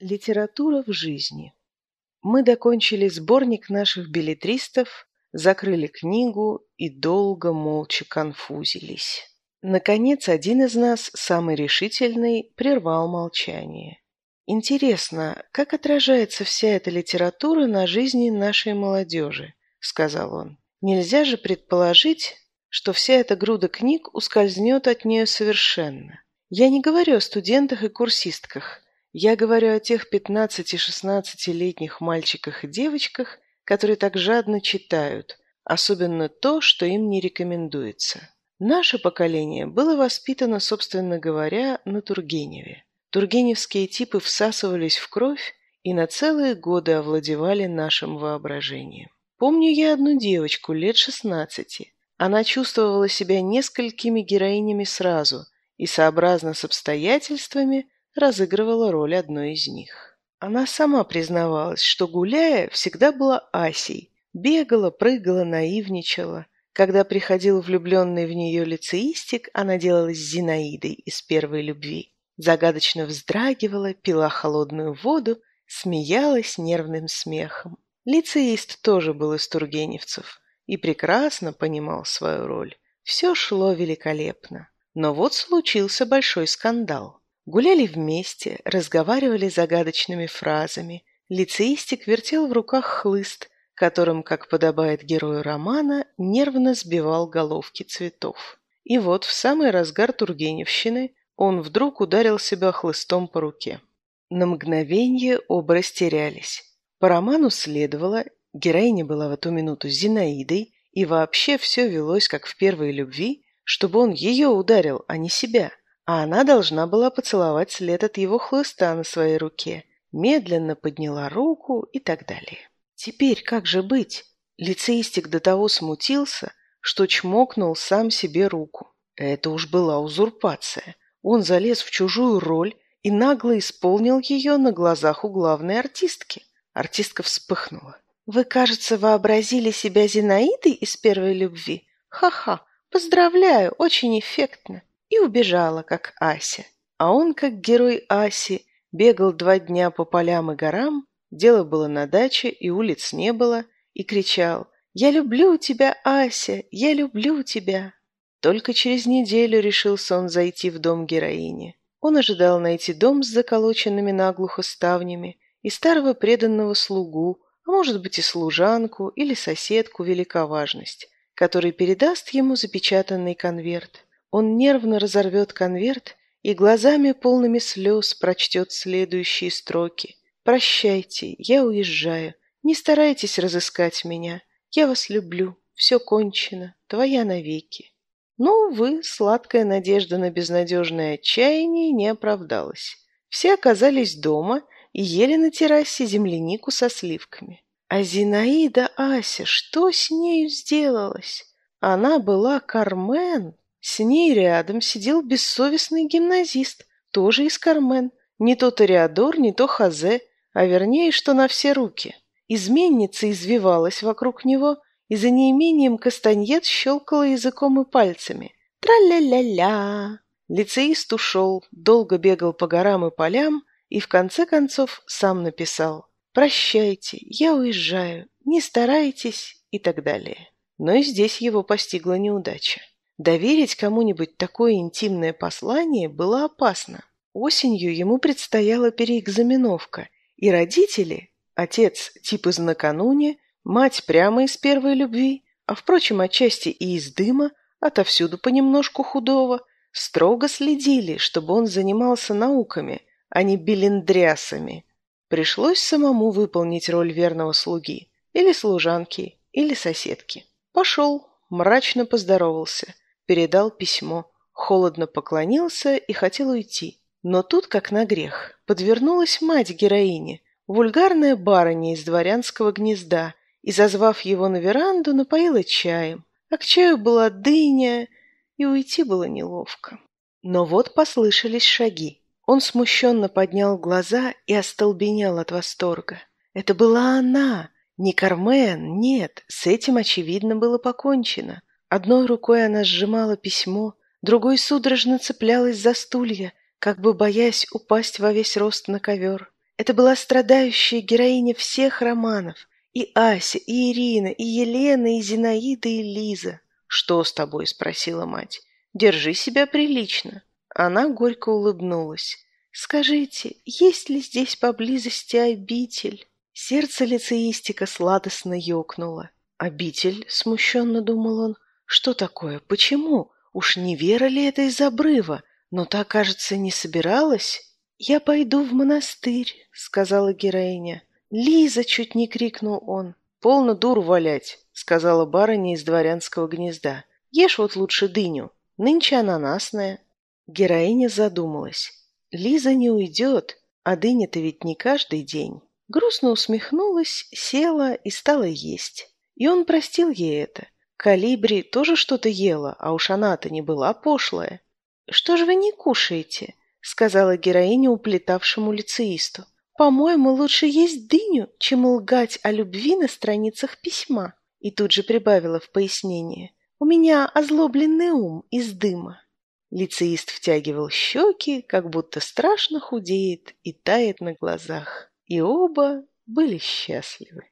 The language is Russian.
Литература в жизни. Мы докончили сборник наших билетристов, закрыли книгу и долго молча конфузились. Наконец, один из нас, самый решительный, прервал молчание. «Интересно, как отражается вся эта литература на жизни нашей молодежи?» — сказал он. «Нельзя же предположить, что вся эта груда книг ускользнет от нее совершенно. Я не говорю о студентах и курсистках. Я говорю о тех 15-16-летних мальчиках и девочках, которые так жадно читают, особенно то, что им не рекомендуется. Наше поколение было воспитано, собственно говоря, на Тургеневе. Тургеневские типы всасывались в кровь и на целые годы овладевали нашим воображением. Помню я одну девочку лет 16. Она чувствовала себя несколькими героинями сразу и, сообразно с обстоятельствами, разыгрывала роль одной из них. Она сама признавалась, что, гуляя, всегда была Асей, бегала, прыгала, наивничала. Когда приходил влюбленный в нее лицеистик, она делалась Зинаидой из первой любви. Загадочно вздрагивала, пила холодную воду, смеялась нервным смехом. Лицеист тоже был из тургеневцев и прекрасно понимал свою роль. Все шло великолепно. Но вот случился большой скандал. Гуляли вместе, разговаривали загадочными фразами. Лицеистик вертел в руках хлыст, которым, как подобает герою романа, нервно сбивал головки цветов. И вот в самый разгар Тургеневщины он вдруг ударил себя хлыстом по руке. На мгновение оба растерялись. По роману следовало, героиня была в эту минуту Зинаидой, и вообще все велось, как в первой любви, чтобы он ее ударил, а не себя а она должна была поцеловать след от его хлыста на своей руке, медленно подняла руку и так далее. Теперь как же быть? Лицеистик до того смутился, что чмокнул сам себе руку. Это уж была узурпация. Он залез в чужую роль и нагло исполнил ее на глазах у главной артистки. Артистка вспыхнула. «Вы, кажется, вообразили себя Зинаидой из первой любви? Ха-ха! Поздравляю, очень эффектно и убежала, как Ася. А он, как герой Аси, бегал два дня по полям и горам, дело было на даче, и улиц не было, и кричал «Я люблю тебя, Ася! Я люблю тебя!» Только через неделю решился он зайти в дом героини. Он ожидал найти дом с заколоченными наглухо ставнями и старого преданного слугу, а может быть и служанку или соседку великоважность, который передаст ему запечатанный конверт. Он нервно разорвет конверт и глазами полными слез прочтет следующие строки. «Прощайте, я уезжаю. Не старайтесь разыскать меня. Я вас люблю. Все кончено. Твоя навеки». Но, увы, сладкая надежда на безнадежное отчаяние не оправдалась. Все оказались дома и ели на террасе землянику со сливками. А Зинаида Ася, что с нею сделалось? Она была Кармен. С ней рядом сидел бессовестный гимназист, тоже из Кармен. Не то Тореадор, не то Хазе, а вернее, что на все руки. Изменница извивалась вокруг него и за неимением кастаньет щелкала языком и пальцами. Тра-ля-ля-ля! Лицеист ушел, долго бегал по горам и полям и в конце концов сам написал «Прощайте, я уезжаю, не старайтесь» и так далее. Но и здесь его постигла неудача. Доверить кому-нибудь такое интимное послание было опасно. Осенью ему предстояла переэкзаменовка, и родители, отец типа из накануне, мать прямо из первой любви, а, впрочем, отчасти и из дыма, отовсюду понемножку худого, строго следили, чтобы он занимался науками, а не белендрясами. Пришлось самому выполнить роль верного слуги, или служанки, или соседки. Пошел, мрачно поздоровался – передал письмо, холодно поклонился и хотел уйти. Но тут, как на грех, подвернулась мать героини, вульгарная барыня из дворянского гнезда, и, зазвав его на веранду, напоила чаем. А к чаю была дыня, и уйти было неловко. Но вот послышались шаги. Он смущенно поднял глаза и остолбенел от восторга. Это была она, не Кармен, нет, с этим, очевидно, было покончено. Одной рукой она сжимала письмо, другой судорожно цеплялась за стулья, как бы боясь упасть во весь рост на ковер. Это была страдающая героиня всех романов. И Ася, и Ирина, и Елена, и Зинаида, и Лиза. «Что с тобой?» – спросила мать. «Держи себя прилично». Она горько улыбнулась. «Скажите, есть ли здесь поблизости обитель?» Сердце лицеистика сладостно ёкнуло. «Обитель?» – смущенно думал он. «Что такое? Почему? Уж не вера ли это из обрыва? Но та, кажется, не собиралась?» «Я пойду в монастырь», — сказала героиня. «Лиза!» — чуть не крикнул он. «Полно дур валять», — сказала барыня из дворянского гнезда. «Ешь вот лучше дыню. Нынче ананасная». Героиня задумалась. «Лиза не уйдет, а дыня-то ведь не каждый день». Грустно усмехнулась, села и стала есть. И он простил ей это. Калибри тоже что-то ела, а уж она-то не была пошлая. «Что же вы не кушаете?» — сказала героиня уплетавшему лицеисту. «По-моему, лучше есть дыню, чем лгать о любви на страницах письма». И тут же прибавила в пояснение. «У меня озлобленный ум из дыма». Лицеист втягивал щеки, как будто страшно худеет и тает на глазах. И оба были счастливы.